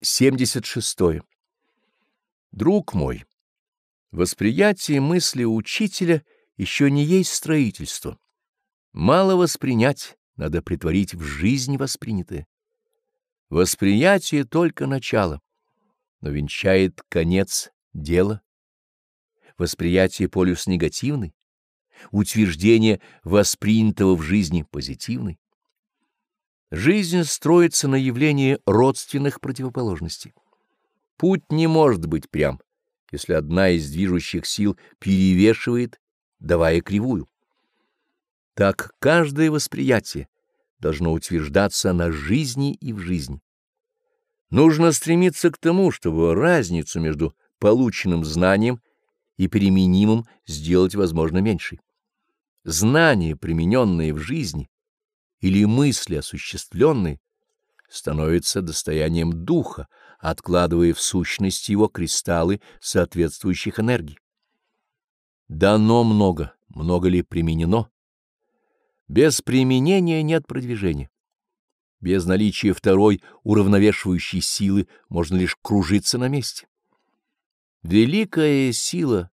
76. Друг мой, восприятие мысли учителя еще не есть строительство. Мало воспринять, надо притворить в жизнь воспринятое. Восприятие только начало, но венчает конец дела. Восприятие полюс негативный, утверждение воспринятого в жизни позитивный. Жизнь строится на явлении родственных противоположностей. Путь не может быть прям, если одна из движущих сил перевешивает, давая кривую. Так каждое восприятие должно утверждаться на жизни и в жизни. Нужно стремиться к тому, чтобы разницу между полученным знанием и применимым сделать, возможно, меньшей. Знания, примененные в жизни, или мысли осуществленные, становятся достоянием духа, откладывая в сущности его кристаллы соответствующих энергий. Дано много, много ли применено? Без применения нет продвижения. Без наличия второй уравновешивающей силы можно лишь кружиться на месте. Великая сила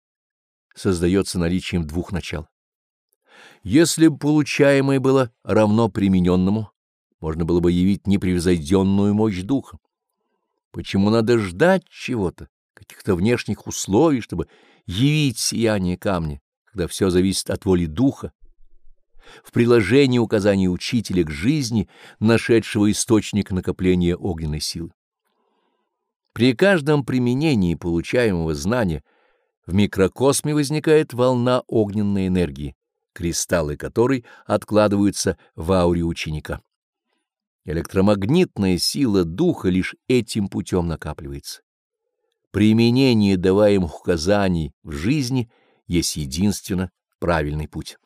создается наличием двух начал. Если бы получаемое было равно примененному, можно было бы явить непревзойденную мощь духа. Почему надо ждать чего-то, каких-то внешних условий, чтобы явить сияние камня, когда все зависит от воли духа? В приложении указаний учителя к жизни, нашедшего источник накопления огненной силы. При каждом применении получаемого знания в микрокосме возникает волна огненной энергии, кристаллы которой откладываются в ауре ученика. Электромагнитная сила духа лишь этим путем накапливается. Применение даваемых указаний в жизни есть единственно правильный путь.